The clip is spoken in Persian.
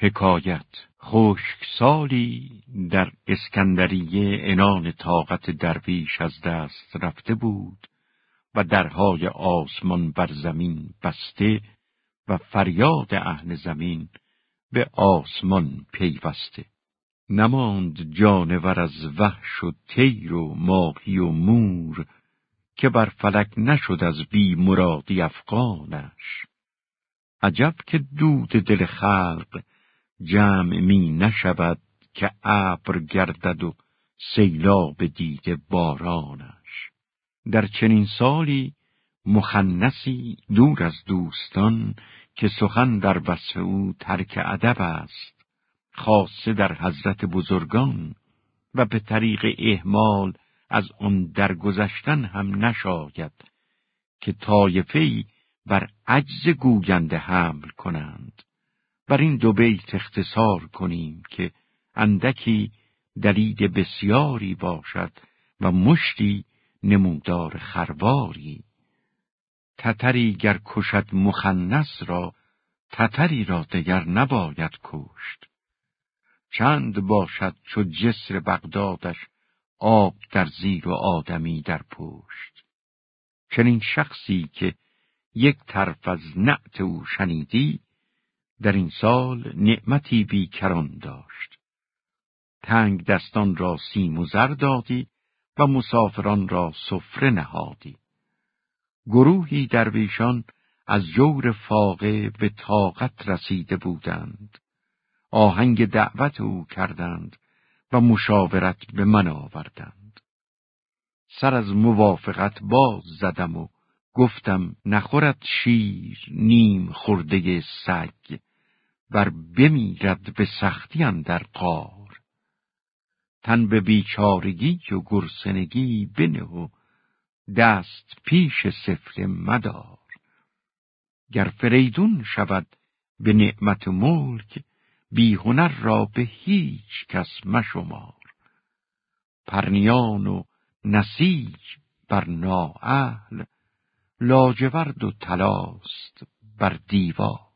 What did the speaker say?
حکایت خشک سالی در اسکندریه انان طاقت درویش از دست رفته بود و درهای آسمان بر زمین بسته و فریاد اهل زمین به آسمان پیوسته. نماند جانور از وحش و تیر و ماهی و مور که بر فلک نشد از بی مرادی افغانش. عجب که دود دل خلق جمع می نشود که ابر گردد و سیلاب دیده بارانش. در چنین سالی مخنسی دور از دوستان که سخن در وصف او ترک ادب است خاصه در حضرت بزرگان و به طریق احمال از آن درگذشتن هم نشاید که طایفه‌ای بر عجز گوینده حمل کنند بر این دو بیت اختصار کنیم که اندکی دلید بسیاری باشد و مشتی نمودار خرواری. تتری گر کشد مخنس را تتری را دگر نباید کشت. چند باشد چو جسر بغدادش آب در زیر و آدمی در پشت. چنین شخصی که یک طرف از نعت او شنیدی در این سال نعمتی بیکران داشت. تنگ دستان را سیم و زر دادی و مسافران را سفره نهادی. گروهی درویشان از جور فاقه به طاقت رسیده بودند. آهنگ دعوت او کردند و مشاورت به من آوردند. سر از موافقت باز زدم و گفتم نخورد شیر نیم خورده سگ. بر بمیرد به سختی در قار. تن به بیچارگی و گرسنگی بنه و دست پیش سفله مدار. گر فریدون شود به نعمت ملک بی هنر را به هیچ کس مشمار. پرنیان و نسیج بر نااهل لاجورد و تلاست بر دیوار.